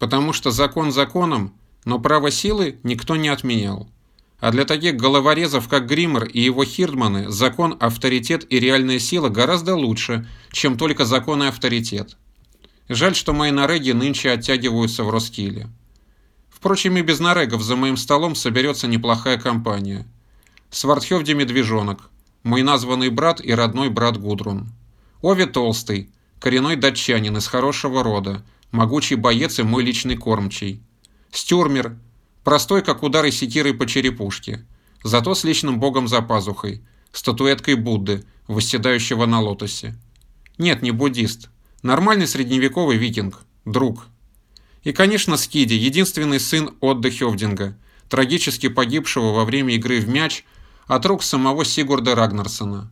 Потому что закон законом, но право силы никто не отменял. А для таких головорезов, как Гриммер и его хирдманы, закон, авторитет и реальная сила гораздо лучше, чем только закон и авторитет. Жаль, что мои нареги нынче оттягиваются в Роскиле. Впрочем, и без нарегов за моим столом соберется неплохая компания. Свардхевди Медвежонок, мой названный брат и родной брат Гудрун. Ови Толстый, коренной датчанин из хорошего рода, могучий боец и мой личный кормчий. Стюрмер, простой, как удары секирой по черепушке, зато с личным богом за пазухой, статуэткой Будды, восседающего на лотосе. Нет, не буддист. Нормальный средневековый викинг. Друг. И, конечно, Скиди, единственный сын Отда Хевдинга, трагически погибшего во время игры в мяч от рук самого Сигурда Рагнарсона.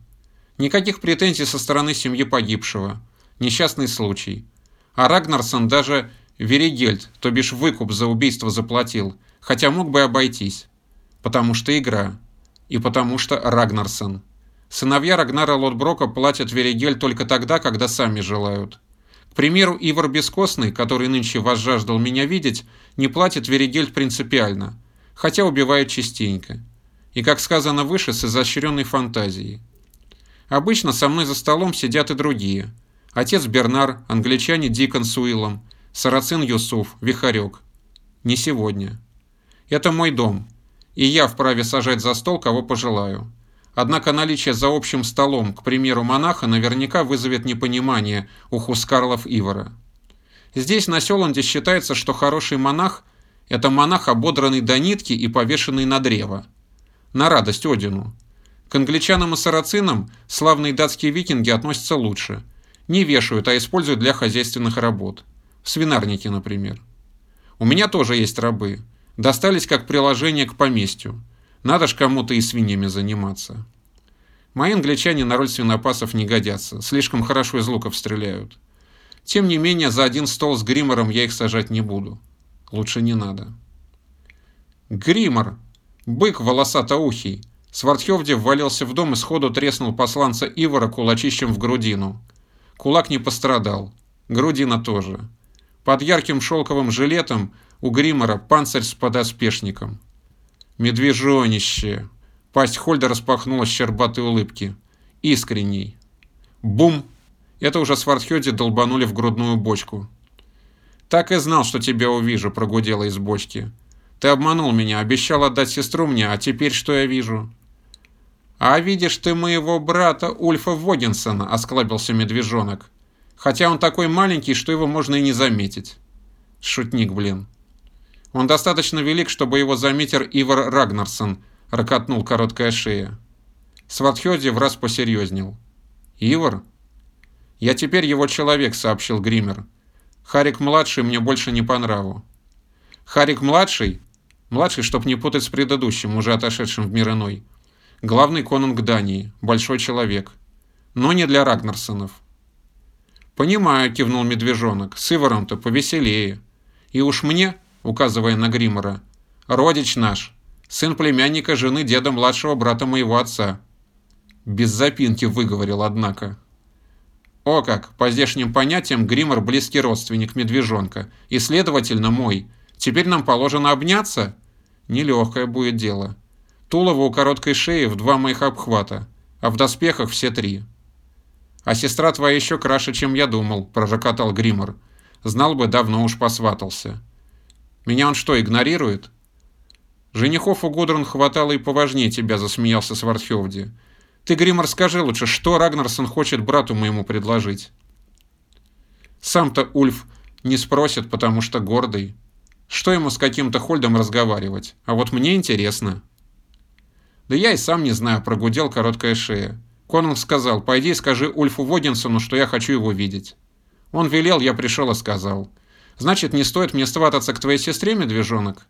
Никаких претензий со стороны семьи погибшего. Несчастный случай. А Рагнарсон даже Веригельд, то бишь выкуп за убийство заплатил, хотя мог бы обойтись. Потому что игра. И потому что Рагнарсон. Сыновья Рагнара Лотброка платят Веригель только тогда, когда сами желают. К примеру, Ивар Бескостный, который нынче вас жаждал меня видеть, не платит Веригель принципиально, хотя убивает частенько. И, как сказано выше, с изощренной фантазией. Обычно со мной за столом сидят и другие. Отец Бернар, англичане Дикон с Уиллом, Сарацин Юсуф, Вихарек. Не сегодня. Это мой дом, и я вправе сажать за стол, кого пожелаю. Однако наличие за общим столом, к примеру, монаха наверняка вызовет непонимание у Хускарлов Ивара. Здесь на Селанде считается, что хороший монах – это монах, ободранный до нитки и повешенный на древо. На радость Одину. К англичанам и сарацинам славные датские викинги относятся лучше. Не вешают, а используют для хозяйственных работ. В свинарнике, например. У меня тоже есть рабы. Достались как приложение к поместью. Надо ж кому-то и свиньями заниматься. Мои англичане на роль свинопасов не годятся, слишком хорошо из луков стреляют. Тем не менее, за один стол с Гримором я их сажать не буду. Лучше не надо. Гримор! Бык волосатоухий! Свардхевди ввалился в дом и сходу треснул посланца Ивара кулачищем в грудину. Кулак не пострадал. Грудина тоже. Под ярким шелковым жилетом у Гримора панцирь с подоспешником. Медвежонище. Пасть Хольда распахнулась щербатой улыбки. Искренней. Бум! Это уже Свардхёди долбанули в грудную бочку. «Так и знал, что тебя увижу», — прогудела из бочки. «Ты обманул меня, обещал отдать сестру мне, а теперь что я вижу?» «А видишь ты моего брата Ульфа Вогинсона», — осклабился медвежонок. «Хотя он такой маленький, что его можно и не заметить». Шутник, блин. Он достаточно велик, чтобы его заметил Ивар Рагнарсон, ракотнул короткая шея. Сватхёди враз посерьезнел. Ивар? Я теперь его человек, сообщил Гример. Харик-младший мне больше не по нраву. Харик-младший? Младший, чтоб не путать с предыдущим, уже отошедшим в мир иной. Главный конунг Дании, большой человек. Но не для Рагнарсонов. «Понимаю», — кивнул медвежонок, — «с Иваром-то повеселее. И уж мне, указывая на Гримора. «Родич наш, сын племянника жены деда младшего брата моего отца». Без запинки выговорил, однако. О как, по здешним понятиям Гримор близкий родственник медвежонка, и, следовательно, мой. Теперь нам положено обняться? Нелегкое будет дело. Тулово у короткой шеи в два моих обхвата, а в доспехах все три. «А сестра твоя еще краше, чем я думал», – пророкотал Гримор. «Знал бы, давно уж посватался». Меня он что, игнорирует? Женихов у Гудрун хватало и поважнее тебя, засмеялся Свардхевди. Ты, Гримор, скажи лучше, что Рагнарсон хочет брату моему предложить? Сам-то Ульф не спросит, потому что гордый. Что ему с каким-то Хольдом разговаривать? А вот мне интересно. Да я и сам не знаю, прогудел короткая шея. Конунг сказал, пойди и скажи Ульфу Водинсону, что я хочу его видеть. Он велел, я пришел и сказал. Значит, не стоит мне свататься к твоей сестре, медвежонок?